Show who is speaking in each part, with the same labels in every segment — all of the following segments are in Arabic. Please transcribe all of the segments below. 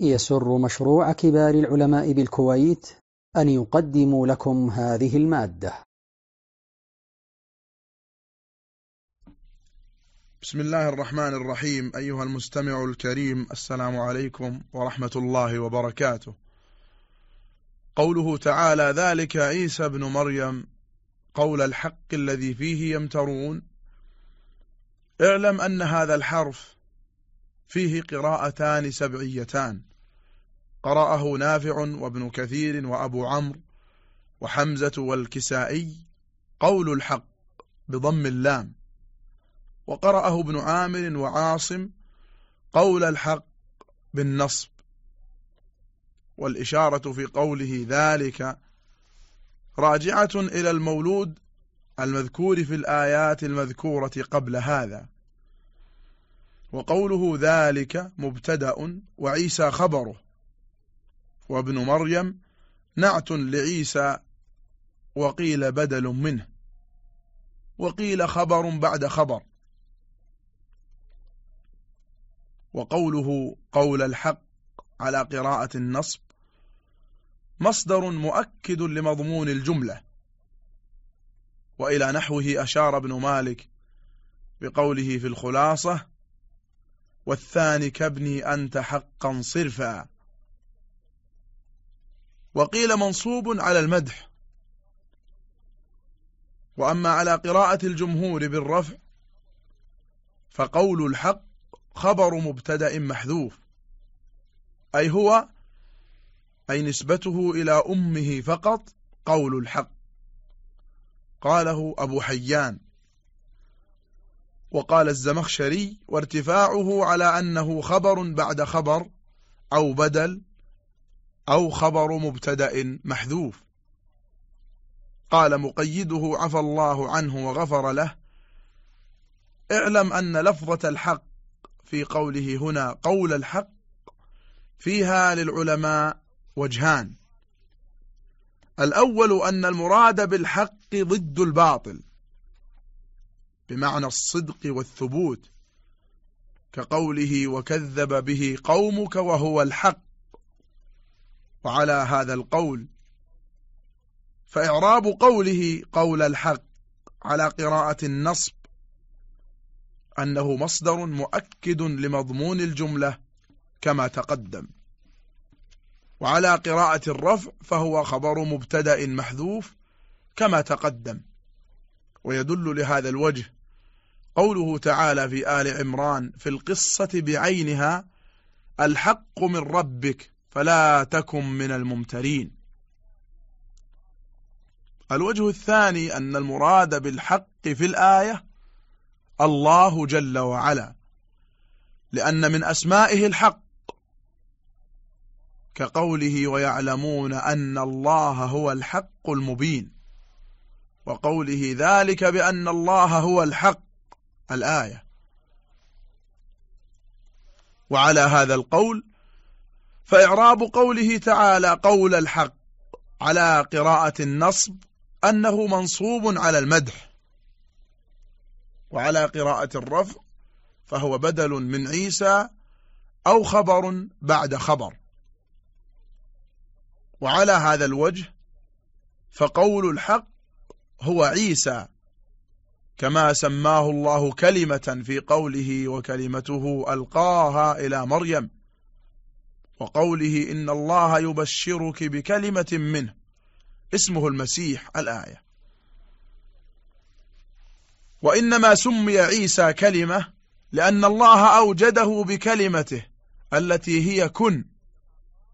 Speaker 1: يسر مشروع كبار العلماء بالكويت أن يقدم لكم هذه المادة.
Speaker 2: بسم الله الرحمن الرحيم. أيها المستمع الكريم السلام عليكم ورحمة الله وبركاته. قوله تعالى ذلك عيسى بن مريم قول الحق الذي فيه يمترون اعلم أن هذا الحرف فيه قراءتان سبعيتان. قرأه نافع وابن كثير وأبو عمرو وحمزة والكسائي قول الحق بضم اللام. وقرأه ابن عامر وعاصم قول الحق بالنصب. والإشارة في قوله ذلك راجعة إلى المولود المذكور في الآيات المذكورة قبل هذا. وقوله ذلك مبتدأ وعيسى خبره. وابن مريم نعت لعيسى وقيل بدل منه. وقيل خبر بعد خبر. وقوله قول الحق على قراءة النصب مصدر مؤكد لمضمون الجملة. وإلى نحوه أشار ابن مالك بقوله في الخلاصة والثاني كابني أنت حقا صرفا. وقيل منصوب على المدح. وأما على قراءة الجمهور بالرفع فقول الحق خبر مبتدأ محذوف. أي هو أي نسبته إلى أمه فقط قول الحق. قاله أبو حيان. وقال الزمخشري وارتفاعه على أنه خبر بعد خبر أو بدل أو خبر مبتدأ محذوف. قال مقيده عفى الله عنه وغفر له اعلم أن لفظة الحق في قوله هنا قول الحق فيها للعلماء وجهان الأول أن المراد بالحق ضد الباطل بمعنى الصدق والثبوت كقوله وكذب به قومك وهو الحق. وعلى هذا القول فإعراب قوله قول الحق على قراءة النصب أنه مصدر مؤكد لمضمون الجملة كما تقدم. وعلى قراءة الرفع فهو خبر مبتدأ محذوف كما تقدم. ويدل لهذا الوجه قوله تعالى في آل عمران في القصة بعينها الحق من ربك فلا تكن من الممترين. الوجه الثاني أن المراد بالحق في الآية الله جل وعلا لأن من أسمائه الحق كقوله ويعلمون أن الله هو الحق المبين وقوله ذلك بأن الله هو الحق الآية. وعلى هذا القول فإعراب قوله تعالى قول الحق على قراءة النصب أنه منصوب على المدح وعلى قراءة الرفع فهو بدل من عيسى أو خبر بعد خبر. وعلى هذا الوجه فقول الحق هو عيسى كما سماه الله كلمة في قوله وكلمته ألقاها إلى مريم وقوله إن الله يبشرك بكلمة منه اسمه المسيح الآية. وإنما سمي عيسى كلمة لأن الله أوجده بكلمته التي هي كن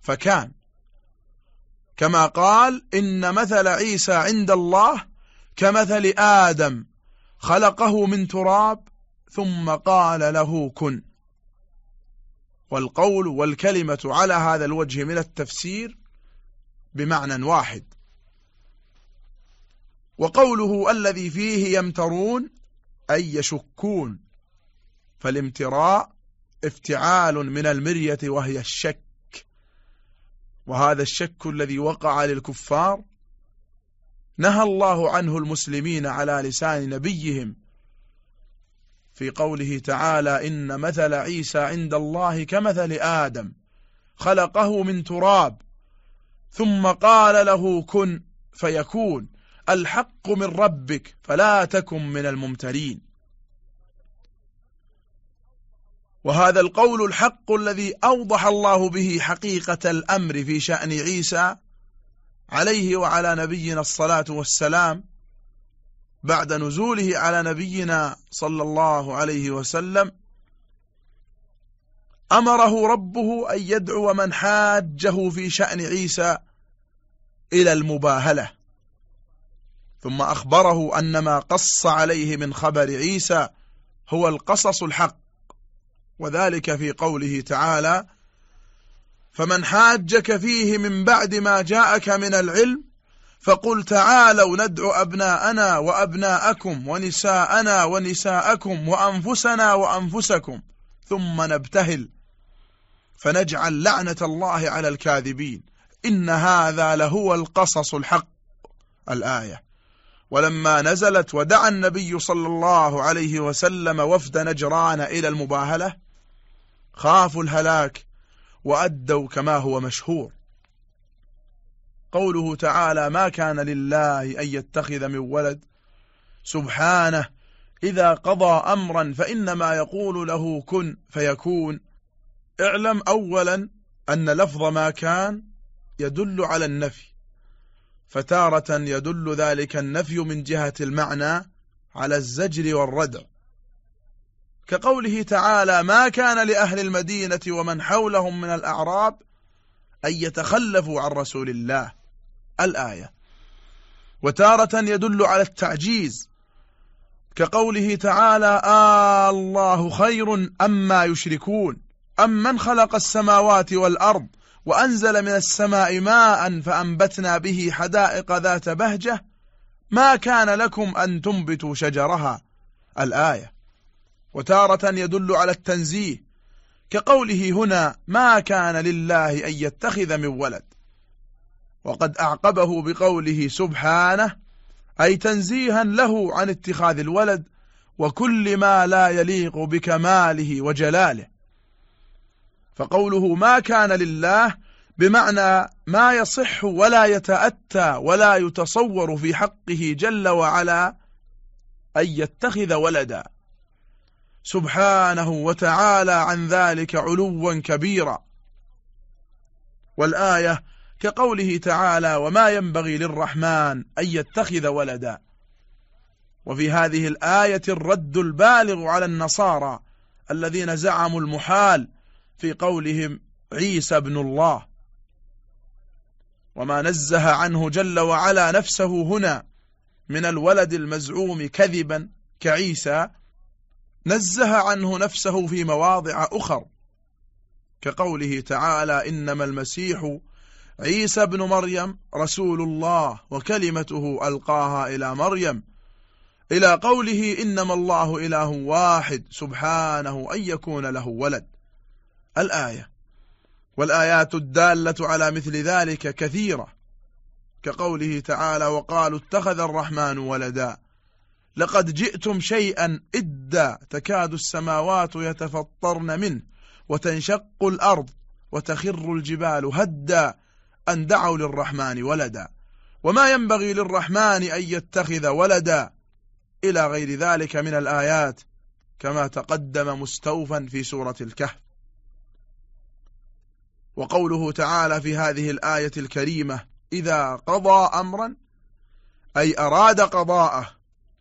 Speaker 2: فكان. كما قال إن مثل عيسى عند الله كمثل آدم خلقه من تراب ثم قال له كن. والقول والكلمة على هذا الوجه من التفسير بمعنى واحد. وقوله الذي فيه يمترون أي يشكون فالامتراء افتعال من المرية وهي الشك. وهذا الشك الذي وقع للكفار نهى الله عنه المسلمين على لسان نبيهم في قوله تعالى إن مثل عيسى عند الله كمثل آدم خلقه من تراب ثم قال له كن فيكون الحق من ربك فلا تكن من الممترين. وهذا القول الحق الذي أوضح الله به حقيقة الأمر في شأن عيسى عليه وعلى نبينا الصلاة والسلام بعد نزوله على نبينا صلى الله عليه وسلم. أمره ربه أن يدعو من حاجة في شأن عيسى إلى المباهلة. ثم أخبره أن ما قص عليه من خبر عيسى هو القصص الحق وذلك في قوله تعالى فمن حاجك فيه من بعد ما جاءك من العلم فقل تعالوا ندعو أبناءنا وأبناءكم ونساءنا ونساءكم وأنفسنا وأنفسكم ثم نبتهل فنجعل لعنة الله على الكاذبين. إن هذا لهو القصص الحق الآية. ولما نزلت ودعا النبي صلى الله عليه وسلم وفد نجران إلى المباهلة خافوا الهلاك وأدوا كما هو مشهور. قوله تعالى ما كان لله أن يتخذ من ولد. سبحانه إذا قضى أمرا فإنما يقول له كن فيكون. اعلم أولا أن لفظ ما كان يدل على النفي فتارة يدل ذلك النفي من جهة المعنى على الزجر والردع. كقوله تعالى ما كان لأهل المدينة ومن حولهم من الأعراب أن يتخلفوا عن رسول الله. الآية. وتارة يدل على التعجيز. كقوله تعالى آه الله خير أما يشركون. أم من خلق السماوات والأرض وأنزل من السماء ماء فأنبتنا به حدائق ذات بهجة. ما كان لكم أن تنبتوا شجرها. الآية. وتارة يدل على التنزيه كقوله هنا ما كان لله أن يتخذ من ولد. وقد أعقبه بقوله سبحانه أي تنزيها له عن اتخاذ الولد وكل ما لا يليق بكماله وجلاله. فقوله ما كان لله بمعنى ما يصح ولا يتأتى ولا يتصور في حقه جل وعلا أن يتخذ ولدا. سبحانه وتعالى عن ذلك علوا كبيرا. والآية كقوله تعالى وما ينبغي للرحمن أن يتخذ ولدا وفي هذه الآية الرد البالغ على النصارى الذين زعموا المحال في قولهم عيسى ابن الله. وما نزه عنه جل وعلا نفسه هنا من الولد المزعوم كذبا كعيسى نزه عنه نفسه في مواضع أخر كقوله تعالى إنما المسيح عيسى بن مريم رسول الله وكلمته ألقاها إلى مريم إلى قوله إنما الله إله واحد سبحانه أن يكون له ولد. الآية والآيات الدالة على مثل ذلك كثيرة كقوله تعالى وقالوا اتخذ الرحمن ولدا. لقد جئتم شيئا إدا تكاد السماوات يتفطرن منه وتنشق الأرض وتخر الجبال هدا أن دعوا للرحمن ولدا. وما ينبغي للرحمن أن يتخذ ولدا إلى غير ذلك من الآيات كما تقدم مستوفا في سورة الكهف. وقوله تعالى في هذه الآية الكريمة إذا قضى أمرا أي أراد قضاءه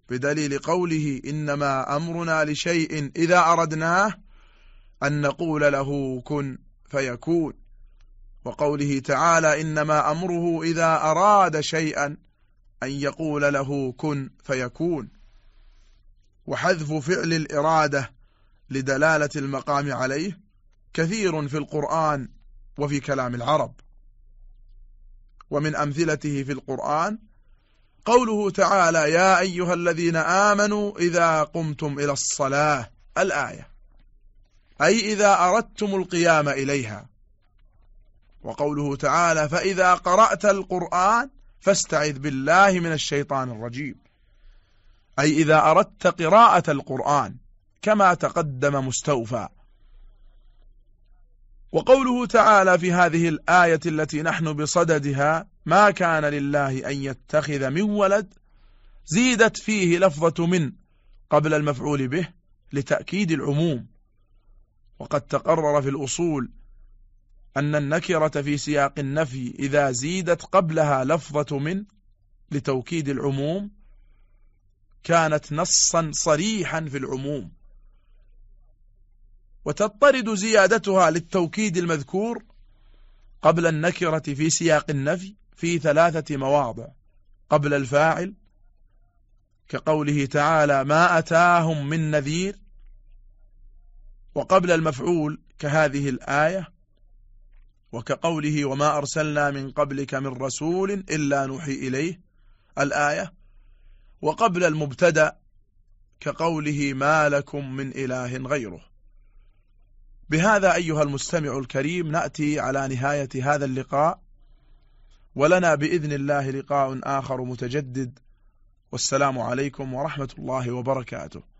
Speaker 2: بدليل قوله إنما أمرنا لشيء إذا أردناه أن نقول له كن فيكون. وقوله تعالى إنما أمره إذا أراد شيئا أن يقول له كن فيكون. وحذف فعل الإرادة لدلالة المقام عليه كثير في القرآن وفي كلام العرب. ومن أمثلته في القرآن قوله تعالى يا أيها الذين آمنوا إذا قمتم إلى الصلاة. الآية. أي إذا أردتم القيام إليها. وقوله تعالى فإذا قرأت القرآن فاستعذ بالله من الشيطان الرجيم. أي إذا أردت قراءة القرآن كما تقدم مستوفى. وقوله تعالى في هذه الآية التي نحن بصددها ما كان لله أن يتخذ من ولد زيدت فيه لفظة من قبل المفعول به لتأكيد العموم. وقد تقرر في الأصول أن النكرة في سياق النفي إذا زيدت قبلها لفظة من لتوكيد العموم كانت نصا صريحا في العموم. وتضطرد زيادتها للتوكيد المذكور قبل النكرة في سياق النفي في ثلاثة مواضع. قبل الفاعل كقوله تعالى ما أتاهم من نذير وقبل المفعول كهذه الآية وكقوله وما أرسلنا من قبلك من رسول إلا نوحي إليه الآية وقبل المبتدأ كقوله ما لكم من إله غيره بهذا أيها المستمع الكريم نأتي على نهاية هذا اللقاء. ولنا بإذن الله لقاء آخر متجدد. والسلام عليكم ورحمة الله وبركاته.